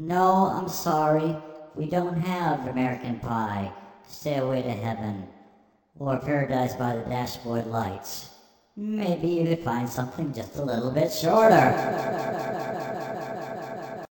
No, I'm sorry. We don't have American Pie, Stairway to Heaven, or Paradise by the Dashboard Lights. Maybe you could find something just a little bit shorter.